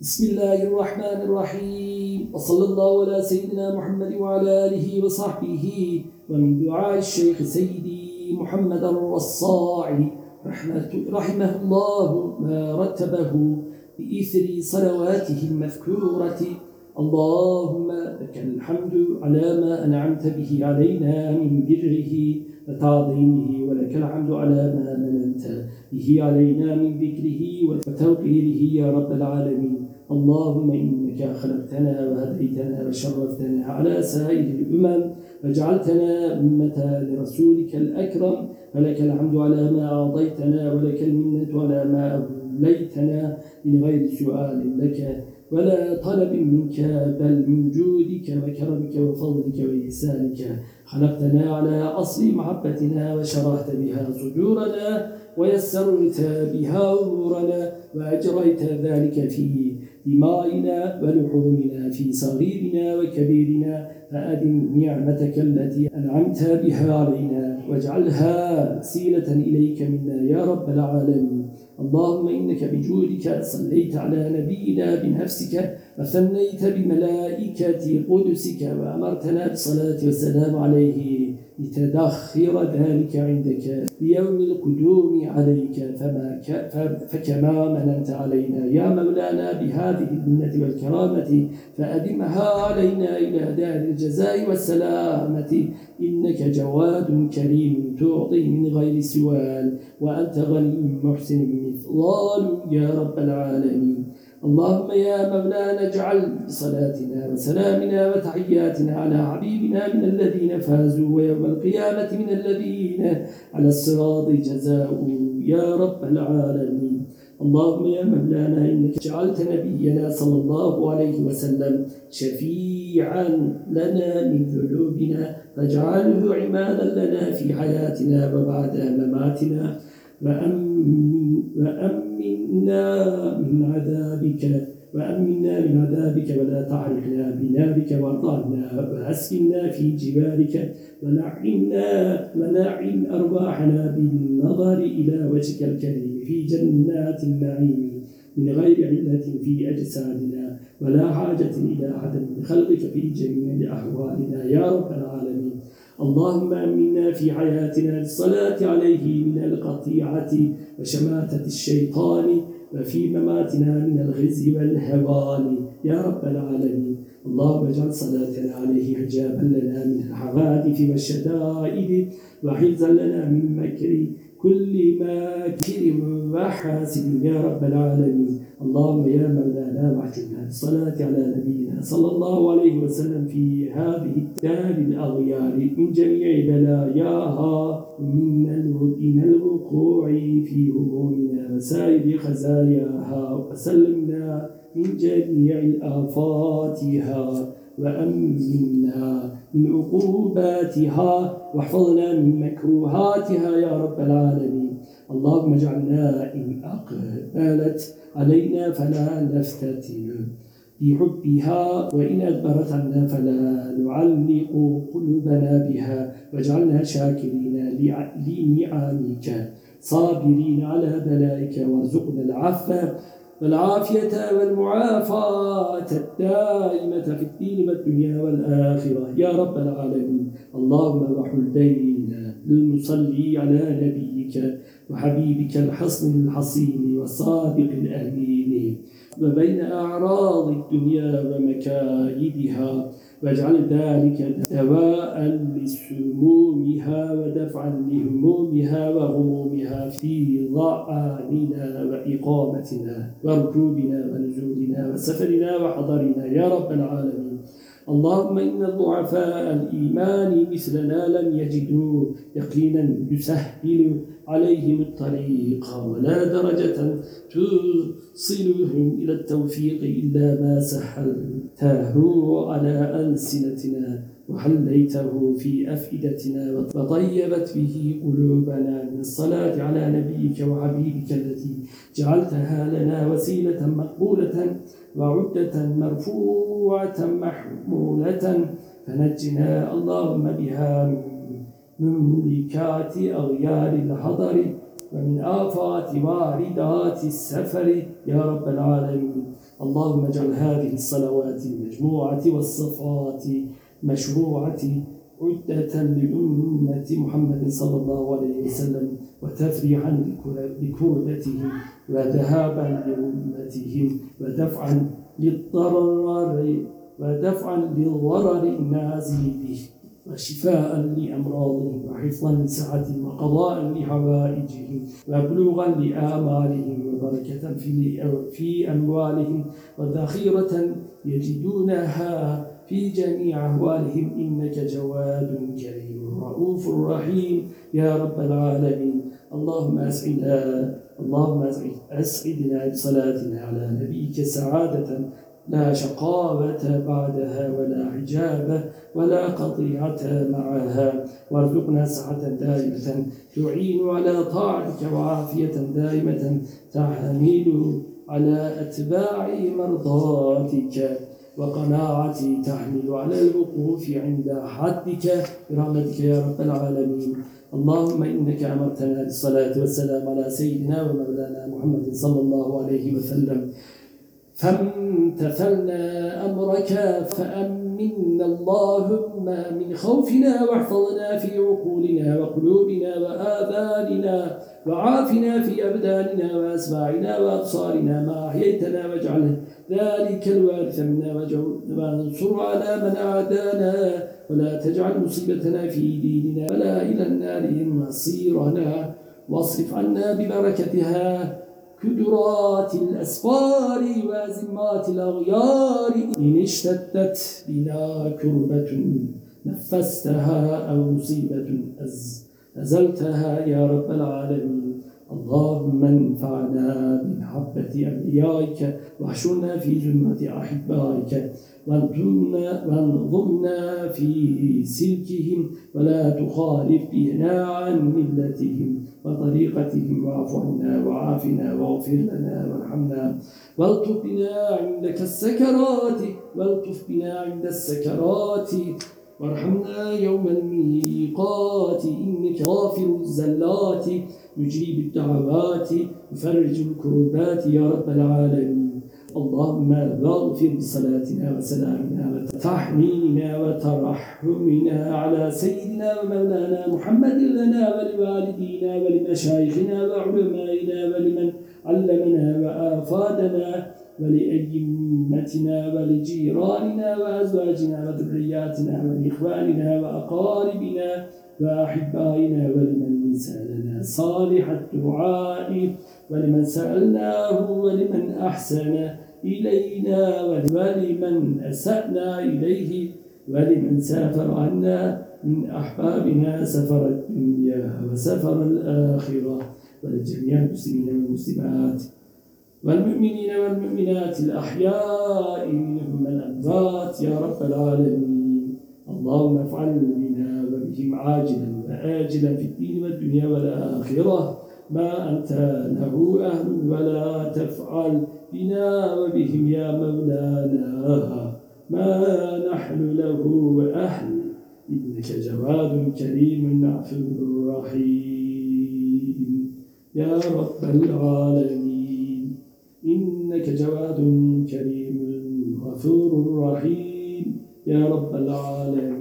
بسم الله الرحمن الرحيم. وصلى الله على سيدنا محمد وعلى آله وصحبه ومن دعاء الشيخ سيدي محمد الرصاعي رحمه الله ما رتبه بإثر صلواته المذكورة. اللهم لك الحمد على ما أنعمت به علينا من بره وتعظيمه ولك الحمد على ما مننت به علينا من ذكره وتوقيره يا رب العالمين. اللهم إنك خلقتنا وهديتنا وشرفتنا على سائر الأمم وجعلتنا أمة لرسولك الأكرم. فلك الحمد على ما أعطيتنا ولك المنة على ما أوليتنا من غير سؤال لك. ولا طلب منك بل من جودك وكرمك وفضلك وإحسانك. خلقتنا على أصل محبتنا وشرحت بها صدورنا ويسرت بها أمورنا وأجريت ذلك في دمائنا ولحومنا في صغيرنا وكبيرنا فأدم نعمتك التي أنعمت بها علينا واجعلها سيلة إليك منا يا رب العالمين. اللهم إنك بجودك صليت على نبينا بنفسك وثنيت بملائكة قدسك وأمرتنا بالصلاة والسلام عليه. لتدخر ذلك عندك بيوم القدوم عليك فما فكما مننت علينا يا مولانا بهذه المنة والكرامة فأدمها علينا إلى دار الجزاء والسلامة. إنك جواد كريم تعطي من غير سوال وأنت غني محسن مثضال يا رب العالمين. اللهم يا مولانا اجعل بصلاتنا وسلامنا وتحياتنا على حبيبنا من الذين فازوا ويوم القيامة من الذين على الصراط جزاء يا رب العالمين. اللهم يا مولانا إنك جعلت نبينا صلى الله عليه وسلم شفيعا لنا من ذنوبنا فاجعله عمادا لنا في حياتنا وبعد مماتنا وأمن وأمنا من عذابك وأمنا من عذابك ولا تحرقنا بنارك وأرضعنا وأسكننا في جبالك ونعمنا ونعم أرواحنا بالنظر إلى وجهك الكريم في جنات النعيم. من غير علة في أجسادنا ولا حاجة إلى من خلقك في جميع أحوالنا يا رب العالمين. اللهم أمنا في حياتنا للصلاة عليه من القطيعة وشماتة الشيطان وفي مماتنا من الغز والهوان يا رب العالمين. اللهم اجعل صلاتنا عليه حجابا لنا من الحوادث والشدائد وحفظا لنا من مكر كل ماكر وحاسد يا رب العالمين. اللهم يا مولانا واحجنا بالصلاة على نبينا صلى الله عليه وسلم في هذه الدار الأغيار من جميع بلاياها. من الوقوع في همومنا وسائر خزاياها. وسلمنا من جميع الآفاتها. وأمنا من عقوباتها واحفظنا من مكروهاتها يا رب العالمين. اللهم اجعلنا إن أقبلت علينا فلا نفتتن بحبها وإن أدبرت عنا فلا نعلق قلوبنا بها واجعلنا شاكرين لنعمك. صابرين على بلائك وارزقنا العفو. والعافية والمعافاة الدائمة في الدين والدنيا والآخرة. يا رب العالمين. اللهم وحل ديننا للمصلي على نبيك وحبيبك الحصن الحصين والصادق الأمين. وبين أعراض الدنيا ومكايدها واجعل ذلك دواء لسمومها ودفعا لهمومها وغمومها في ضعاننا وإقامتنا وركوبنا ونزولنا وسفرنا وحضرنا يا رب العالمين. اللهم إن الضعفاء الإيمان مثلنا لم يجدوا يقينا يسهل عليهم الطريق ولا درجة توصلهم إلى التوفيق إلا ما سهلته على ألسنتنا وحليته في أفئدتنا وطيبت به قلوبنا من الصلاة على نبيك وحبيبك التي جعلتها لنا وسيلة مقبولة وعدة مرفوعة محمولة فنجنا اللهم بها من مملكات أغيار الحضر ومن آفات واردات السفر. يا رب العالمين اللهم اجعل هذه الصلوات المجموعة والصفات مشروعة عدة لأمة محمد صلى الله عليه وسلم وتفريحا لكربتهم وذهابا لأمتهم ودفعا للضرر ودفعا للضرر النازل به. وشفاء لأمراضهم وحفظا لسعتهم وقضاء لحوائجهم وبلوغا لآمالهم وبركة في في أموالهم وذخيرة يجدونها في جميع أهوالهم إنك جواد كريم رؤوف رحيم. يا رب العالمين. اللهم أسعدنا اللهم أسعدنا بصلاتنا على نبيك سعادة لا شقاوة بعدها ولا حجاب ولا قطيعة معها. وارزقنا سعة دائمة تعين على طاعتك وعافية دائمة تحمل على أتباع مرضاتك. وقناعتي تحمل على الوقوف عند حدك. برحمتك يا رب العالمين. اللهم إنك أمرتنا بالصلاة والسلام على سيدنا ومولانا محمد صلى الله عليه وسلم. فامتثلنا أمرك فأمنا اللهم من خوفنا واحفظنا في عقولنا وقلوبنا وآذاننا وعافنا في أبداننا وأسماعنا وأبصارنا ما أحييتنا واجعل ذلك الوارث منا وانصر على من عادانا ولا تجعل مصيبتنا في ديننا ولا إلى النار مصيرنا واصرف عنا ببركتها كدرات الأسفار وازمات الأغيار إن اشتدت بنا كربة نفستها أو مصيبة أزلتها يا رب العالمين. اللهم انفعنا بمحبة أوليائك واحشرنا في جنة أحبائك وانظمنا في سلكهم ولا تخالف بنا عن ملتهم وطريقتهم واعف عنا وعافنا واغفر لنا وارحمنا والطف بنا عندك السكرات والطف بنا عند السكرات وارحمنا يوم الميقات إنك غافر الزلات يجيب الدعوات يفرج الكربات يا رب العالمين. اللهم واغفر بصلاتنا وسلامنا وتحمينا وترحمنا على سيدنا ومولانا محمد لنا ولوالدينا ولمشايخنا وعلمائنا ولمن علمنا وآفادنا ولأئمتنا ولجيراننا وأزواجنا وذرياتنا ولإخواننا وأقاربنا وأحبائنا ولمن سألنا صالح الدعاء ولمن سألناه ولمن أحسن إلينا ولمن أسأنا إليه ولمن سافر عنا من أحبابنا سفر الدنيا وسفر الآخرة ولجميع المسلمين والمسلمات والمؤمنين والمؤمنات الأحياء منهم الأموات يا رب العالمين. اللهم افعل بنا وبهم عاجلا وآجلا في الدين والدنيا والآخرة. ما أنت له أهل ولا تفعل بنا وبهم يا مولانا. ما نحن له أهل إنك جواد كريم عفو رحيم. يا رب العالمين. يا رب العالمين.